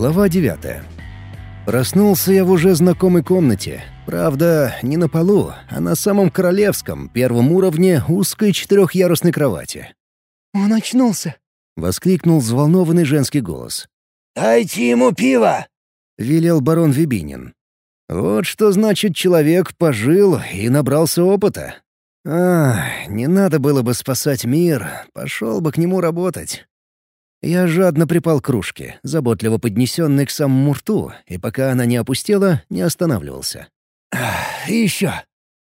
Глава 9. Проснулся я в уже знакомой комнате. Правда, не на полу, а на самом королевском, первом уровне узкой четырехъярусной кровати. «Он очнулся!» — воскликнул взволнованный женский голос. «Дайте ему пиво!» — велел барон Вибинин. Вот что значит человек пожил и набрался опыта. А, не надо было бы спасать мир, пошел бы к нему работать. Я жадно припал к кружке, заботливо поднесенной к самому рту, и пока она не опустела, не останавливался. еще.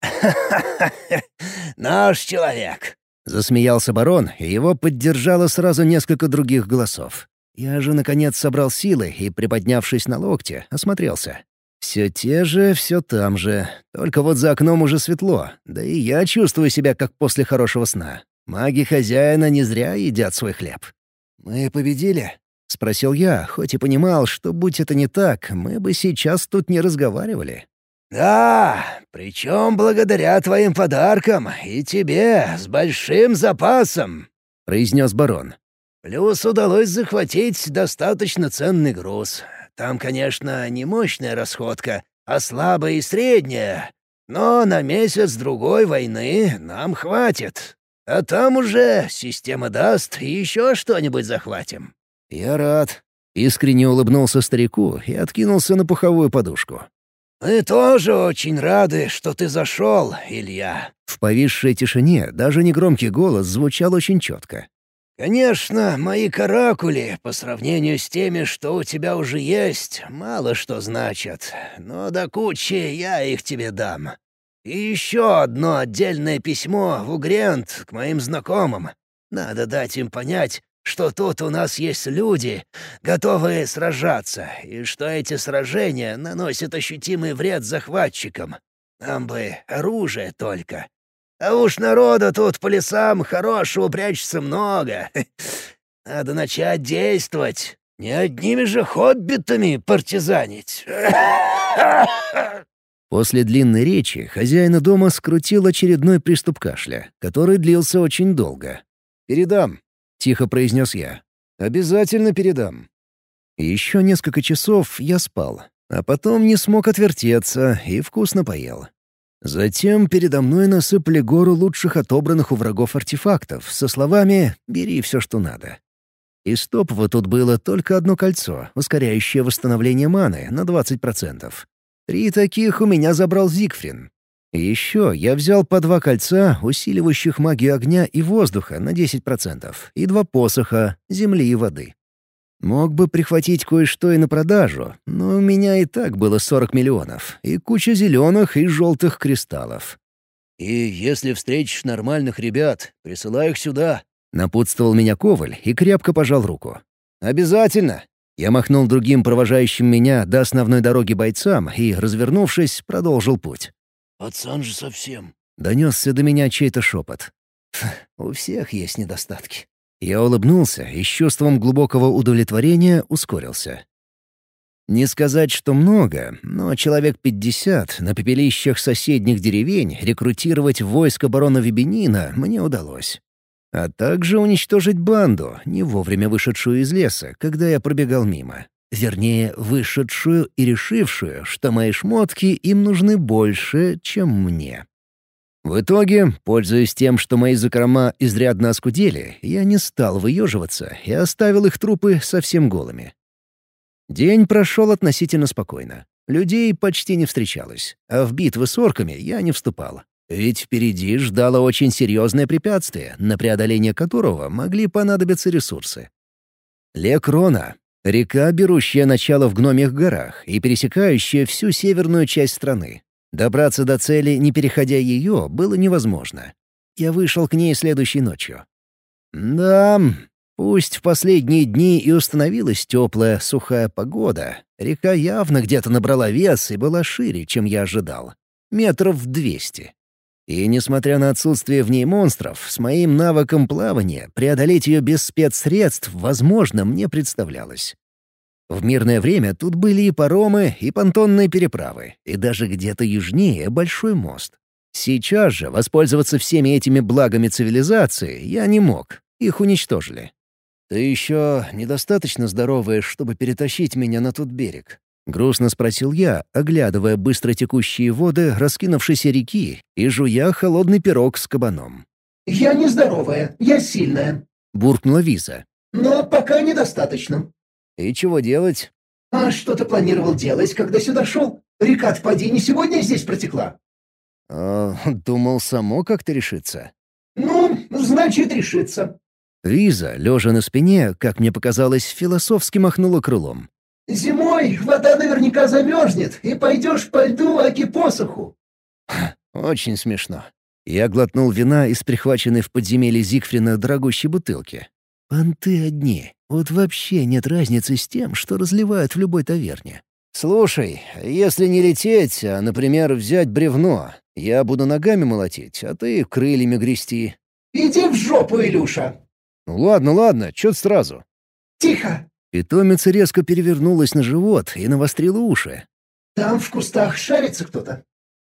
Наш человек!» — засмеялся барон, и его поддержало сразу несколько других голосов. Я же, наконец, собрал силы и, приподнявшись на локте, осмотрелся. Все те же, все там же. Только вот за окном уже светло, да и я чувствую себя как после хорошего сна. Маги хозяина не зря едят свой хлеб. «Мы победили?» — спросил я, хоть и понимал, что, будь это не так, мы бы сейчас тут не разговаривали. «Да, причем благодаря твоим подаркам и тебе с большим запасом», — произнес барон. «Плюс удалось захватить достаточно ценный груз. Там, конечно, не мощная расходка, а слабая и средняя. Но на месяц-другой войны нам хватит. А там уже система даст и еще что-нибудь захватим». «Я рад». Искренне улыбнулся старику и откинулся на пуховую подушку. «Мы тоже очень рады, что ты зашел, Илья». В повисшей тишине даже негромкий голос звучал очень четко. «Конечно, мои каракули, по сравнению с теми, что у тебя уже есть, мало что значат, но до кучи я их тебе дам. И еще одно отдельное письмо в Угрент к моим знакомым. Надо дать им понять, что тут у нас есть люди, готовые сражаться, и что эти сражения наносят ощутимый вред захватчикам. Нам бы оружие только. А уж народа тут по лесам хорошего прячется много. Надо начать действовать. Не одними же хоббитами партизанить. После длинной речи хозяина дома скрутил очередной приступ кашля, который длился очень долго. «Передам», — тихо произнес я. «Обязательно передам». Еще несколько часов я спал, а потом не смог отвертеться и вкусно поел. Затем передо мной насыпали гору лучших отобранных у врагов артефактов со словами «бери все, что надо». Из топового тут было только одно кольцо, ускоряющее восстановление маны на 20%. Три таких у меня забрал Зигфрин. И еще я взял по два кольца, усиливающих магию огня и воздуха на 10%, и два посоха, земли и воды. Мог бы прихватить кое-что и на продажу, но у меня и так было 40 миллионов, и куча зеленых и желтых кристаллов. «И если встретишь нормальных ребят, присылай их сюда», — напутствовал меня Коваль и крепко пожал руку. «Обязательно!» Я махнул другим провожающим меня до основной дороги бойцам и, развернувшись, продолжил путь. «Пацан же совсем...» — донесся до меня чей-то шепот. «У всех есть недостатки». Я улыбнулся и с чувством глубокого удовлетворения ускорился. Не сказать, что много, но человек пятьдесят на пепелищах соседних деревень рекрутировать в войско барона Вибенина мне удалось а также уничтожить банду, не вовремя вышедшую из леса, когда я пробегал мимо. Вернее, вышедшую и решившую, что мои шмотки им нужны больше, чем мне. В итоге, пользуясь тем, что мои закрома изрядно оскудели, я не стал выеживаться и оставил их трупы совсем голыми. День прошел относительно спокойно. Людей почти не встречалось, а в битвы с орками я не вступал. Ведь впереди ждало очень серьезное препятствие, на преодоление которого могли понадобиться ресурсы. Лекрона — река, берущая начало в Гномих горах и пересекающая всю северную часть страны. Добраться до цели, не переходя ее, было невозможно. Я вышел к ней следующей ночью. Да, пусть в последние дни и установилась теплая, сухая погода, река явно где-то набрала вес и была шире, чем я ожидал. Метров двести. И несмотря на отсутствие в ней монстров, с моим навыком плавания преодолеть ее без спецсредств возможным не представлялось. В мирное время тут были и паромы, и понтонные переправы, и даже где-то южнее большой мост. Сейчас же воспользоваться всеми этими благами цивилизации я не мог, их уничтожили. «Ты еще недостаточно здоровая, чтобы перетащить меня на тот берег?» — грустно спросил я, оглядывая быстро текущие воды раскинувшейся реки и жуя холодный пирог с кабаном. «Я не здоровая, я сильная», — буркнула Виза. «Но пока недостаточно». «И чего делать?» «А что ты планировал делать, когда сюда шел? Река поди не сегодня здесь протекла?» а, «Думал, само как-то решиться». «Ну, значит, решится». Виза, лежа на спине, как мне показалось, философски махнула крылом. «Зимой вода наверняка замерзнет, и пойдешь по льду аки посоху». «Очень смешно». Я глотнул вина из прихваченной в подземелье Зигфрина дорогущей бутылки. Понты одни. Вот вообще нет разницы с тем, что разливают в любой таверне. «Слушай, если не лететь, а, например, взять бревно, я буду ногами молотить, а ты крыльями грести». «Иди в жопу, Илюша!» «Ну ладно, ладно, чё сразу?» «Тихо!» Питомица резко перевернулась на живот и навострила уши. «Там в кустах шарится кто-то».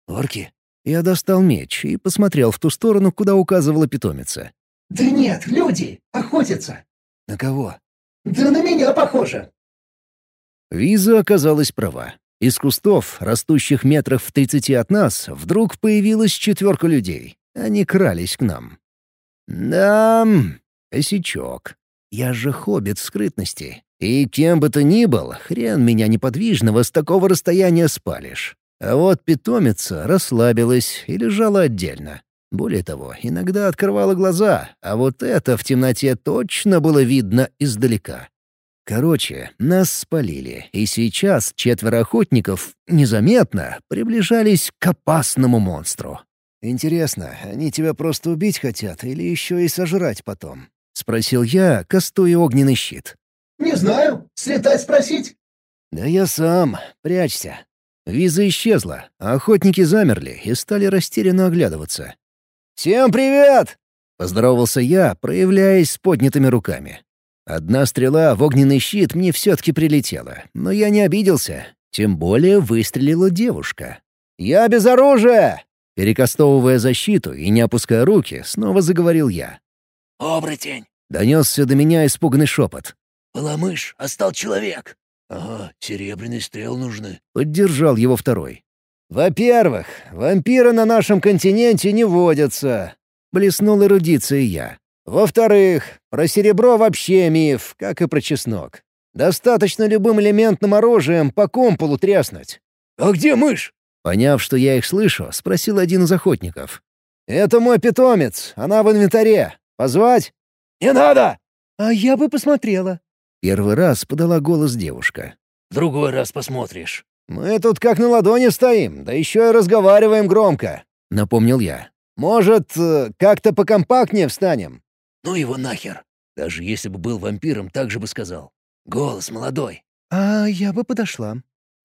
«Орки?» Я достал меч и посмотрел в ту сторону, куда указывала питомица. «Да нет, люди! Охотятся!» «На кого?» «Да на меня похоже!» Виза оказалась права. Из кустов, растущих метрах в тридцати от нас, вдруг появилась четверка людей. Они крались к нам. «Да, косячок. Я же хоббит скрытности. И кем бы то ни был, хрен меня неподвижного с такого расстояния спалишь. А вот питомица расслабилась и лежала отдельно. Более того, иногда открывала глаза, а вот это в темноте точно было видно издалека. Короче, нас спалили, и сейчас четверо охотников незаметно приближались к опасному монстру. «Интересно, они тебя просто убить хотят или еще и сожрать потом?» — спросил я, кастуя огненный щит. «Не знаю. Слетать спросить?» «Да я сам. Прячься». Виза исчезла, а охотники замерли и стали растерянно оглядываться. «Всем привет!» — поздоровался я, проявляясь с поднятыми руками. Одна стрела в огненный щит мне все-таки прилетела, но я не обиделся. Тем более выстрелила девушка. «Я без оружия!» Перекастовывая защиту и не опуская руки, снова заговорил я. «Оборотень!» — донесся до меня испуганный шепот. «Была мышь, а стал человек!» «Ага, серебряные стрелы нужны», — поддержал его второй. «Во-первых, вампиры на нашем континенте не водятся», — блеснул эрудицией я. «Во-вторых, про серебро вообще миф, как и про чеснок. Достаточно любым элементным оружием по комполу тряснуть». «А где мышь?» Поняв, что я их слышу, спросил один из охотников. «Это мой питомец, она в инвентаре. Позвать?» «Не надо!» «А я бы посмотрела». Первый раз подала голос девушка. «Другой раз посмотришь». «Мы тут как на ладони стоим, да еще и разговариваем громко», — напомнил я. «Может, э, как-то покомпактнее встанем?» «Ну его нахер. Даже если бы был вампиром, так же бы сказал. Голос молодой». «А я бы подошла».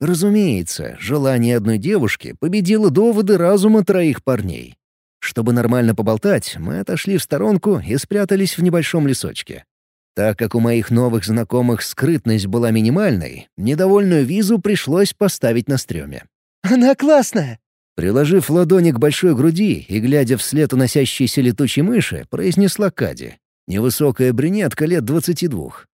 Разумеется, желание одной девушки победило доводы разума троих парней. Чтобы нормально поболтать, мы отошли в сторонку и спрятались в небольшом лесочке. Так как у моих новых знакомых скрытность была минимальной, недовольную визу пришлось поставить на стреме. «Она классная!» Приложив ладони к большой груди и глядя вслед уносящейся летучей мыши, произнесла Кади. Невысокая брюнетка лет двадцати двух.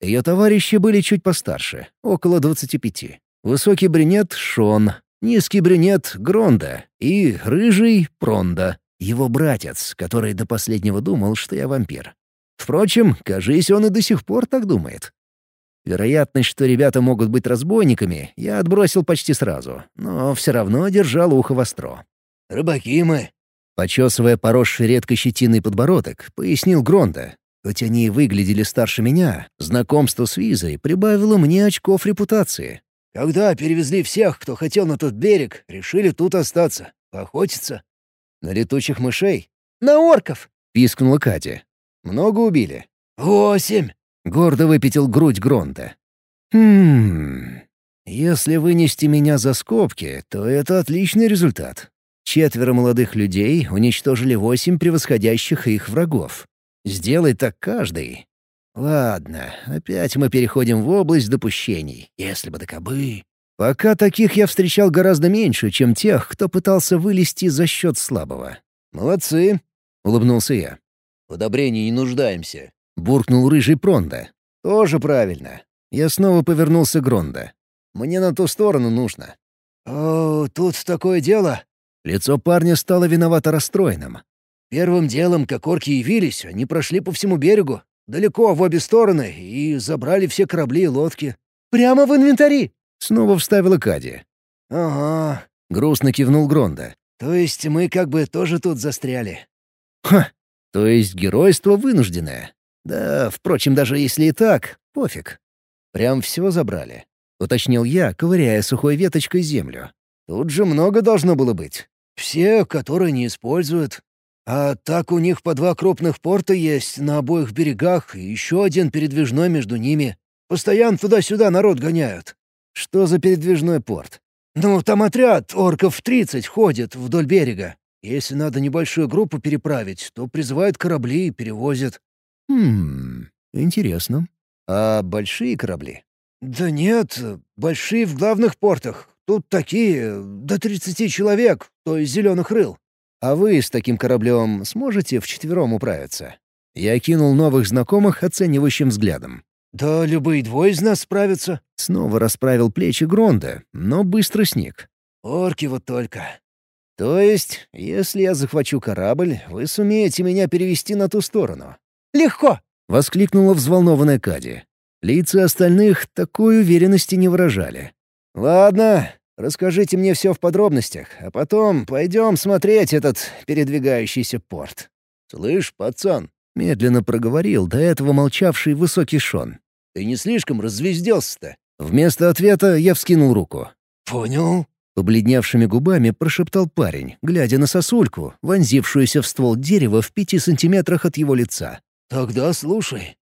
Ее товарищи были чуть постарше, около двадцати пяти. Высокий брюнет — Шон, низкий брюнет — Гронда и рыжий — Пронда, его братец, который до последнего думал, что я вампир. Впрочем, кажись, он и до сих пор так думает. Вероятность, что ребята могут быть разбойниками, я отбросил почти сразу, но все равно держал ухо востро. «Рыбаки мы!» Почесывая поросший редкой щетиной подбородок, пояснил Гронда. Хоть они и выглядели старше меня, знакомство с Визой прибавило мне очков репутации. Когда перевезли всех, кто хотел на тот берег, решили тут остаться, поохотиться. На летучих мышей? «На орков!» — пискнула Катя. Много убили?» «Восемь!» — гордо выпятил грудь Гронда. «Хм... Если вынести меня за скобки, то это отличный результат. Четверо молодых людей уничтожили восемь превосходящих их врагов. Сделай так каждый. Ладно, опять мы переходим в область допущений. Если бы докобы... Пока таких я встречал гораздо меньше, чем тех, кто пытался вылезти за счет слабого. «Молодцы», — улыбнулся я. В одобрении не нуждаемся. — буркнул рыжий Пронда. «Тоже правильно». Я снова повернулся к Гронда. «Мне на ту сторону нужно». «О, тут такое дело». Лицо парня стало виновато расстроенным. «Первым делом, как орки явились, они прошли по всему берегу, далеко в обе стороны, и забрали все корабли и лодки. Прямо в инвентари!» — снова вставила Кади. «Ага», — грустно кивнул Гронда. «То есть мы как бы тоже тут застряли?» «Ха! То есть геройство вынужденное. Да, впрочем, даже если и так, пофиг. Прям все забрали», — уточнил я, ковыряя сухой веточкой землю. «Тут же много должно было быть. Все, которые не используют. А так у них по два крупных порта есть на обоих берегах и еще один передвижной между ними. Постоянно туда-сюда народ гоняют». «Что за передвижной порт?» «Ну, там отряд орков тридцать ходит вдоль берега. Если надо небольшую группу переправить, то призывают корабли и перевозят». «Хм, интересно. А большие корабли?» «Да нет, большие в главных портах. Тут такие, до тридцати человек, то есть зеленых рыл». «А вы с таким кораблем сможете вчетвером управиться?» Я кинул новых знакомых оценивающим взглядом. «Да любые двое из нас справятся». Снова расправил плечи Гронда, но быстро сник. «Орки вот только». «То есть, если я захвачу корабль, вы сумеете меня перевести на ту сторону?» «Легко!» — воскликнула взволнованная Кади. Лица остальных такой уверенности не выражали. «Ладно, расскажите мне все в подробностях, а потом пойдем смотреть этот передвигающийся порт». «Слышь, пацан», — медленно проговорил до этого молчавший высокий Шон. «Ты не слишком развезделся-то?» Вместо ответа я вскинул руку. «Понял». Побледневшими губами прошептал парень, глядя на сосульку, вонзившуюся в ствол дерева в пяти сантиметрах от его лица. «Тогда слушай».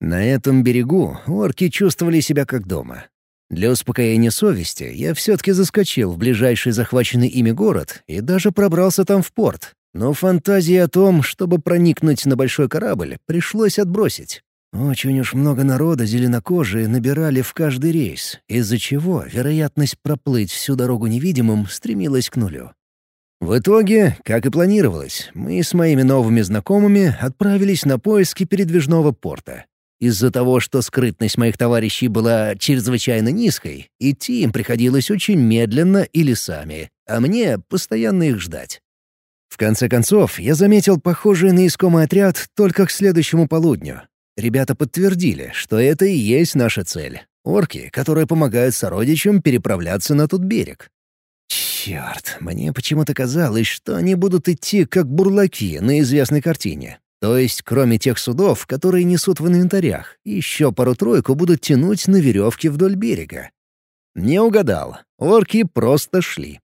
На этом берегу орки чувствовали себя как дома. Для успокоения совести я все-таки заскочил в ближайший захваченный ими город и даже пробрался там в порт. Но фантазии о том, чтобы проникнуть на большой корабль, пришлось отбросить. Очень уж много народа зеленокожие набирали в каждый рейс, из-за чего вероятность проплыть всю дорогу невидимым стремилась к нулю. В итоге, как и планировалось, мы с моими новыми знакомыми отправились на поиски передвижного порта. Из-за того, что скрытность моих товарищей была чрезвычайно низкой, идти им приходилось очень медленно или сами, а мне постоянно их ждать. В конце концов, я заметил похожий на искомый отряд только к следующему полудню. Ребята подтвердили, что это и есть наша цель. Орки, которые помогают сородичам переправляться на тот берег. Черт, мне почему-то казалось, что они будут идти как бурлаки на известной картине, то есть, кроме тех судов, которые несут в инвентарях, еще пару-тройку будут тянуть на веревке вдоль берега. Не угадал. Орки просто шли.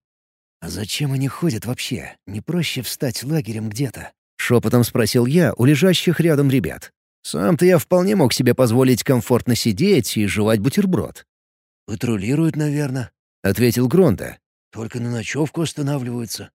«А зачем они ходят вообще? Не проще встать лагерем где-то?» — шепотом спросил я у лежащих рядом ребят. Сам-то я вполне мог себе позволить комфортно сидеть и жевать бутерброд. «Патрулируют, наверное», — ответил Гронда. «Только на ночевку останавливаются».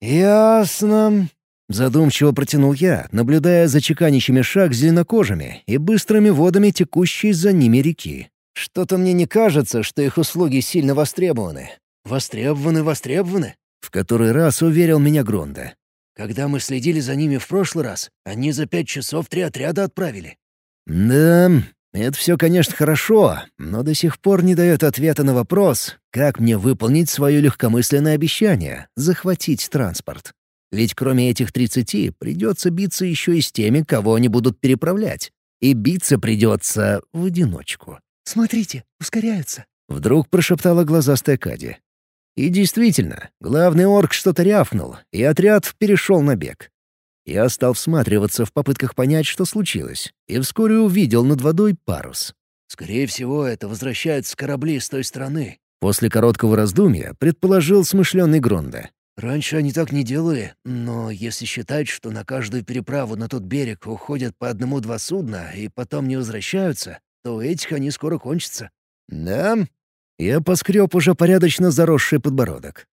«Ясно», Задумчиво протянул я, наблюдая за чеканящими шаг зеленокожими и быстрыми водами текущей за ними реки. Что-то мне не кажется, что их услуги сильно востребованы. «Востребованы, востребованы», — в который раз уверил меня Гронда. «Когда мы следили за ними в прошлый раз, они за пять часов три отряда отправили». «Да, это все, конечно, хорошо, но до сих пор не дает ответа на вопрос, как мне выполнить свое легкомысленное обещание — захватить транспорт. Ведь кроме этих тридцати придется биться еще и с теми, кого они будут переправлять. И биться придется в одиночку. «Смотрите, ускоряются», — вдруг прошептала глазастая Кади. И действительно, главный орк что-то рявкнул, и отряд перешел на бег. Я стал всматриваться в попытках понять, что случилось, и вскоре увидел над водой парус. «Скорее всего, это возвращаются корабли с той стороны», После короткого раздумья предположил смышленый Гронда. Раньше они так не делали, но если считать, что на каждую переправу на тот берег уходят по одному-два судна и потом не возвращаются, то у этих они скоро кончатся». «Да?» Я поскреб уже порядочно заросший подбородок.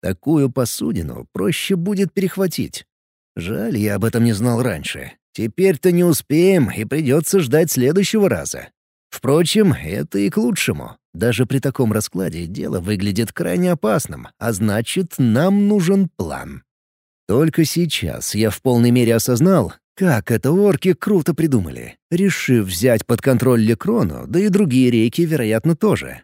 Такую посудину проще будет перехватить. Жаль, я об этом не знал раньше. Теперь-то не успеем, и придется ждать следующего раза. Впрочем, это и к лучшему. Даже при таком раскладе дело выглядит крайне опасным, а значит, нам нужен план. Только сейчас я в полной мере осознал, Как это орки круто придумали, решив взять под контроль Лекрону, да и другие реки, вероятно, тоже.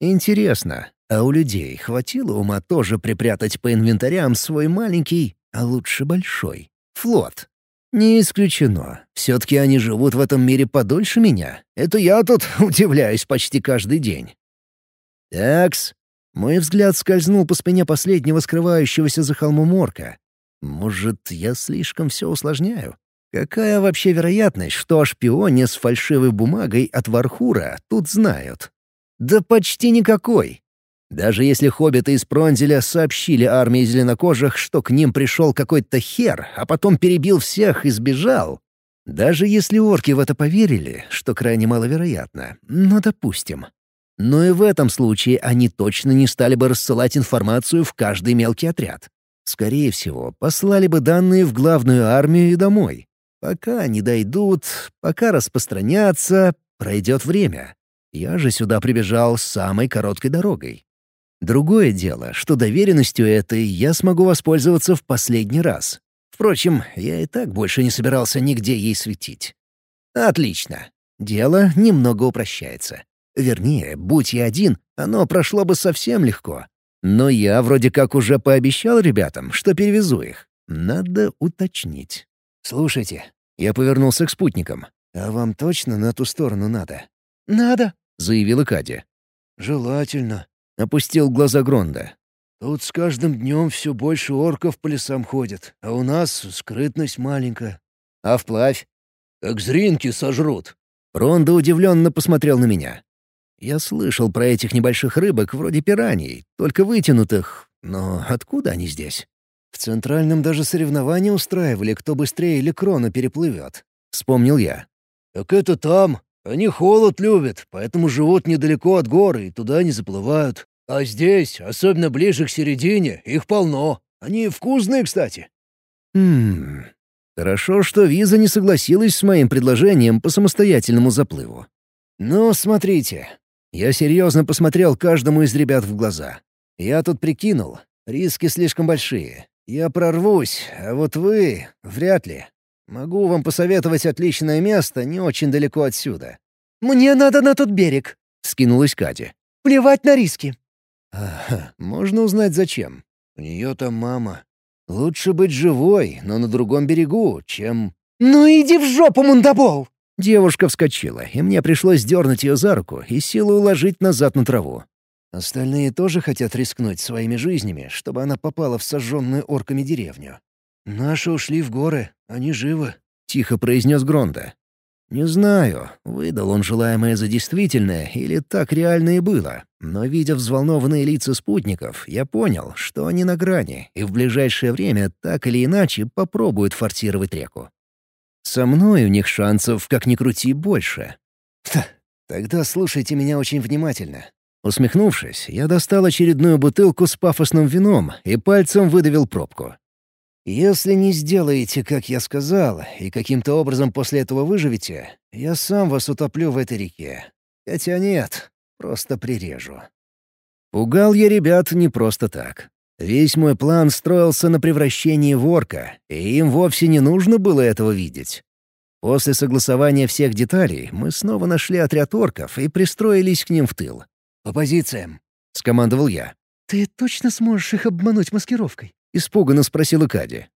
Интересно, а у людей хватило ума тоже припрятать по инвентарям свой маленький, а лучше большой, флот? Не исключено. Все-таки они живут в этом мире подольше меня. Это я тут удивляюсь почти каждый день. Такс. Мой взгляд скользнул по спине последнего скрывающегося за холмом орка. Может, я слишком все усложняю? Какая вообще вероятность, что о шпионе с фальшивой бумагой от Вархура тут знают? Да почти никакой. Даже если хоббиты из Пронзеля сообщили армии зеленокожих, что к ним пришел какой-то хер, а потом перебил всех и сбежал. Даже если орки в это поверили, что крайне маловероятно, но допустим. Но и в этом случае они точно не стали бы рассылать информацию в каждый мелкий отряд. Скорее всего, послали бы данные в главную армию и домой. Пока не дойдут, пока распространятся, пройдет время. Я же сюда прибежал самой короткой дорогой. Другое дело, что доверенностью этой я смогу воспользоваться в последний раз. Впрочем, я и так больше не собирался нигде ей светить. Отлично. Дело немного упрощается. Вернее, будь я один, оно прошло бы совсем легко. Но я вроде как уже пообещал ребятам, что перевезу их. Надо уточнить. «Слушайте», — я повернулся к спутникам. «А вам точно на ту сторону надо?» «Надо», — заявила Кадя. «Желательно», — опустил глаза Гронда. «Тут с каждым днем все больше орков по лесам ходит, а у нас скрытность маленькая». «А вплавь?» «Как зринки сожрут». Ронда удивленно посмотрел на меня. Я слышал про этих небольших рыбок вроде пираний, только вытянутых. Но откуда они здесь? В Центральном даже соревнования устраивали, кто быстрее или крона переплывет. Вспомнил я. «Так это там. Они холод любят, поэтому живут недалеко от горы и туда не заплывают. А здесь, особенно ближе к середине, их полно. Они вкусные, кстати». «Хм... Хорошо, что Виза не согласилась с моим предложением по самостоятельному заплыву. Ну, смотрите. Я серьезно посмотрел каждому из ребят в глаза. Я тут прикинул, риски слишком большие. Я прорвусь, а вот вы — вряд ли. Могу вам посоветовать отличное место не очень далеко отсюда». «Мне надо на тот берег», — скинулась Катя. «Плевать на риски». Ага, можно узнать зачем. У нее там мама. Лучше быть живой, но на другом берегу, чем... «Ну иди в жопу, мундабол!» Девушка вскочила, и мне пришлось дернуть ее за руку и силу уложить назад на траву. Остальные тоже хотят рискнуть своими жизнями, чтобы она попала в сожженную орками деревню. «Наши ушли в горы, они живы», — тихо произнес Гронда. «Не знаю, выдал он желаемое за действительное или так реально и было, но, видя взволнованные лица спутников, я понял, что они на грани и в ближайшее время так или иначе попробуют форсировать реку. Со мной у них шансов, как ни крути, больше. Тогда слушайте меня очень внимательно. Усмехнувшись, я достал очередную бутылку с пафосным вином и пальцем выдавил пробку. «Если не сделаете, как я сказал, и каким-то образом после этого выживете, я сам вас утоплю в этой реке. Хотя нет, просто прирежу». Пугал я ребят не просто так. Весь мой план строился на превращении в орка, и им вовсе не нужно было этого видеть. После согласования всех деталей мы снова нашли отряд орков и пристроились к ним в тыл. «По позициям», — скомандовал я. «Ты точно сможешь их обмануть маскировкой?» — испуганно спросила Кади.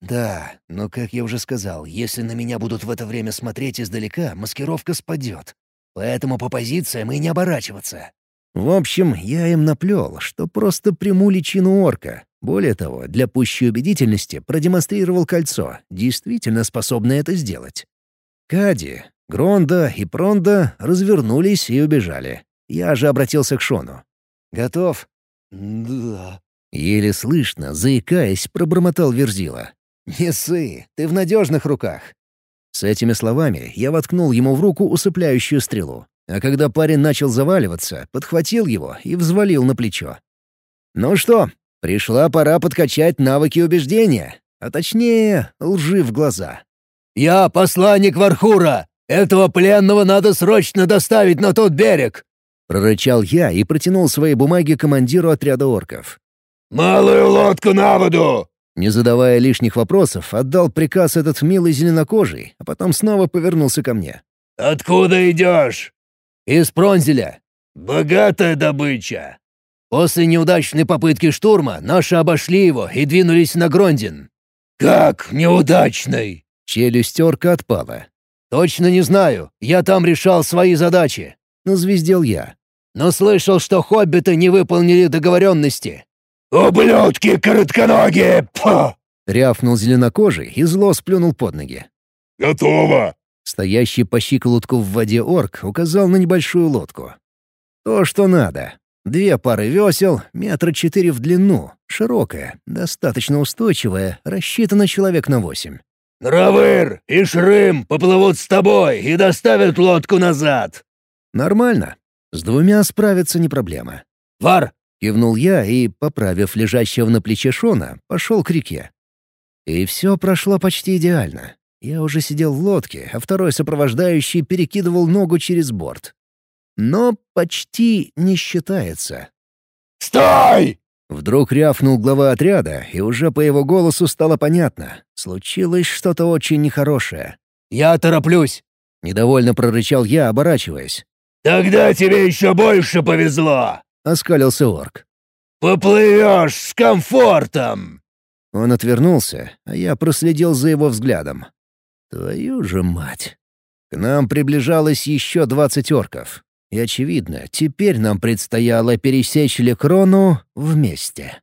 «Да, но, как я уже сказал, если на меня будут в это время смотреть издалека, маскировка спадет. Поэтому по позициям и не оборачиваться». В общем, я им наплел, что просто приму личину орка. Более того, для пущей убедительности продемонстрировал кольцо, действительно способное это сделать. Кади, Гронда и Пронда развернулись и убежали. Я же обратился к Шону. «Готов?» «Да». Еле слышно, заикаясь, пробормотал Верзила. «Не ссы, ты в надежных руках». С этими словами я воткнул ему в руку усыпляющую стрелу. А когда парень начал заваливаться, подхватил его и взвалил на плечо. «Ну что, пришла пора подкачать навыки убеждения, а точнее, лжи в глаза». «Я посланник Вархура! Этого пленного надо срочно доставить на тот берег!» Прорычал я и протянул свои бумаги командиру отряда орков. «Малую лодку на воду!» — Не задавая лишних вопросов, отдал приказ этот милый зеленокожий, а потом снова повернулся ко мне. «Откуда идешь?» «Из Пронзеля. «Богатая добыча». После неудачной попытки штурма наши обошли его и двинулись на Грондин». «Как неудачный?» Челюсть орка отпала. «Точно не знаю. Я там решал свои задачи». Назвездел я. «Но слышал, что хоббиты не выполнили договоренности». «Ублюдки коротконогие! Пфу!» Рявкнул зеленокожий и зло сплюнул под ноги. «Готово!» Стоящий по щиколотку в воде орк указал на небольшую лодку. То, что надо. Две пары весел, метра четыре в длину, широкая, достаточно устойчивая, рассчитана человек на восемь. «Нравыр и Шрым поплывут с тобой и доставят лодку назад!» «Нормально. С двумя справиться не проблема». «Вар!» — кивнул я и, поправив лежащего на плече Шона, пошел к реке. И все прошло почти идеально. Я уже сидел в лодке, а второй сопровождающий перекидывал ногу через борт. Но почти не считается. «Стой!» Вдруг рявкнул глава отряда, и уже по его голосу стало понятно. Случилось что-то очень нехорошее. «Я тороплюсь!» — недовольно прорычал я, оборачиваясь. «Тогда тебе еще больше повезло!» — оскалился орк. «Поплывешь с комфортом!» Он отвернулся, а я проследил за его взглядом. Твою же мать! К нам приближалось еще двадцать орков. И, очевидно, теперь нам предстояло пересечь Лекрону вместе.